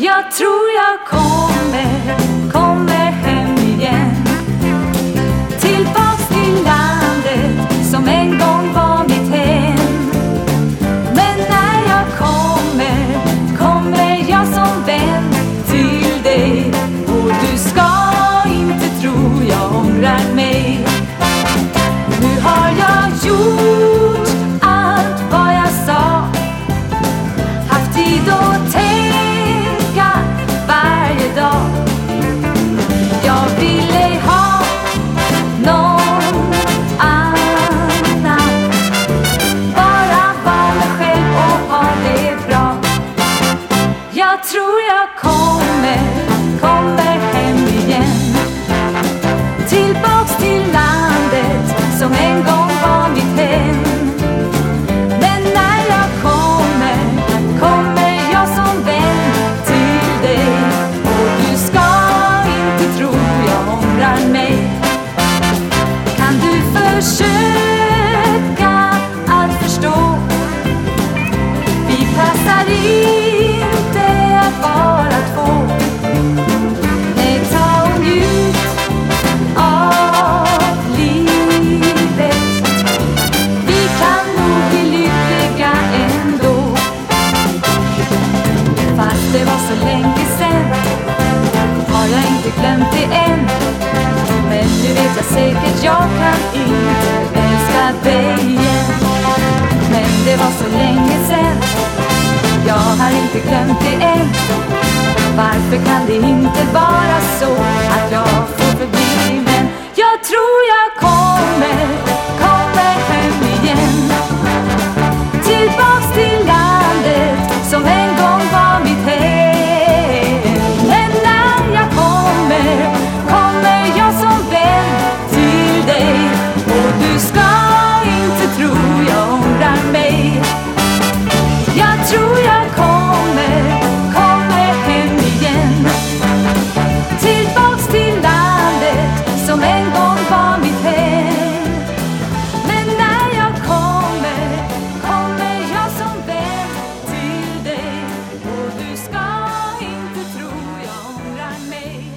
Jag tror jag kommer, kommer hem igen. Tillbaks till landet som en gång var mitt hem. Men när jag kommer, kommer jag som vän till dig. Och du ska inte tro jag ångrar mig. tror jag kommer, kommer hem igen. Tillbaks till landet som en gång var mitt hem. Men när jag kommer, kommer jag som vän till dig. Och du ska inte tro jag ångrar mig. Kan du försöka att förstå? Vi passar in säkert jag kan inte älska dig igen. Men det var så länge sen Jag har inte glömt det än. Varför kan det inte vara så att jag får förbi Jag tror jag kommer, kommer hem igen. Tillbaks till landet som en gång var mitt hem. Men när jag kommer, kommer jag som vän till dig. Och du ska inte tro jag ångrar mig.